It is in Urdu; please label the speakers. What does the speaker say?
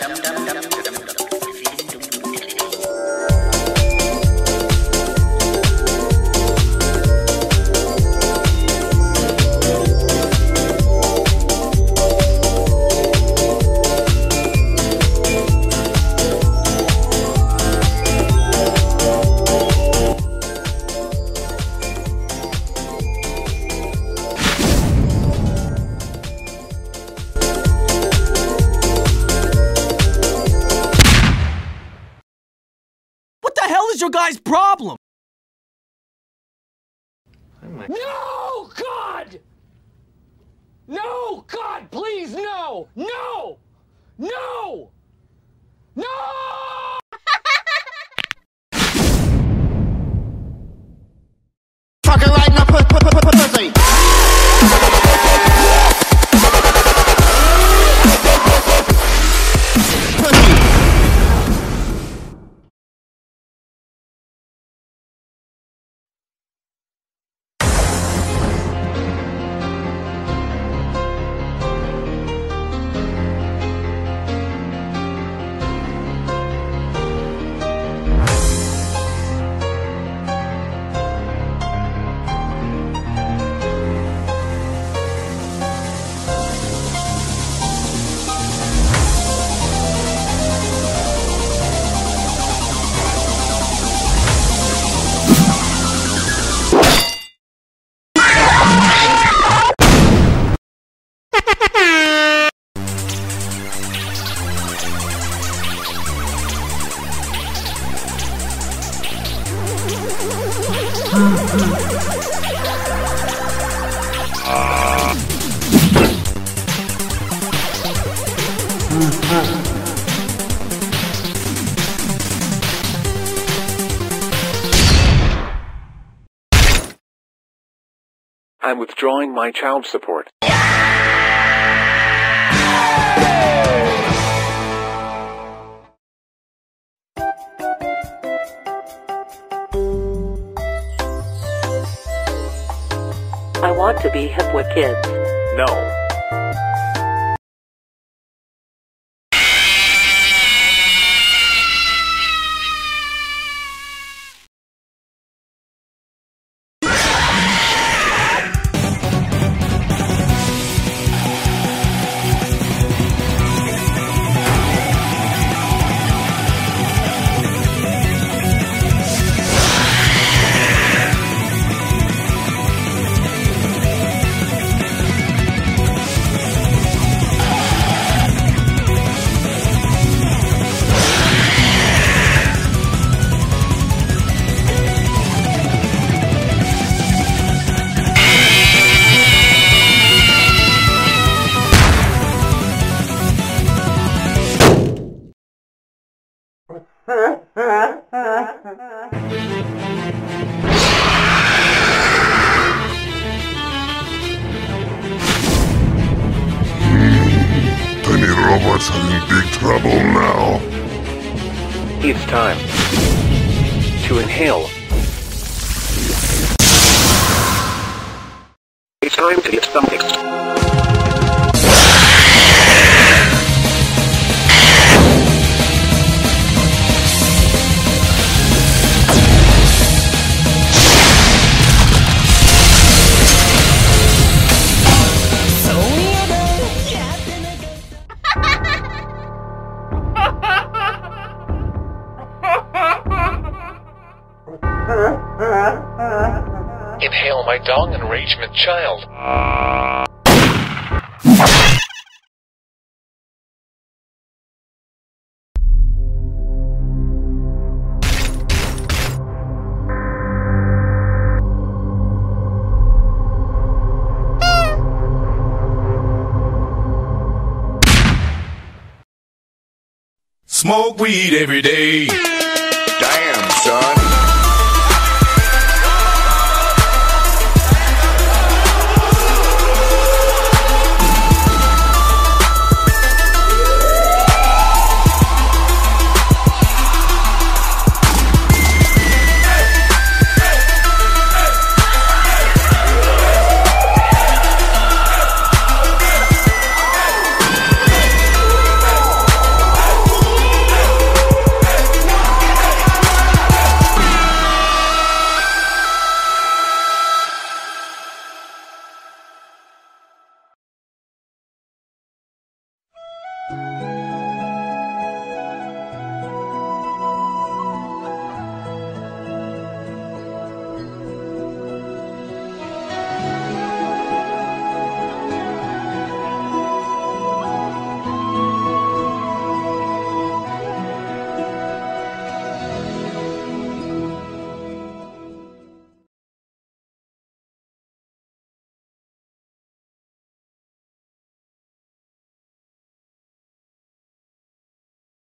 Speaker 1: کنند گنند problem now card now card please now no no نا I what join my team support I want to be hip wicked نا Penny Roberts are in big trouble now. It's time to inhale. It's time to get some fixed. Chai smoke we ready thank you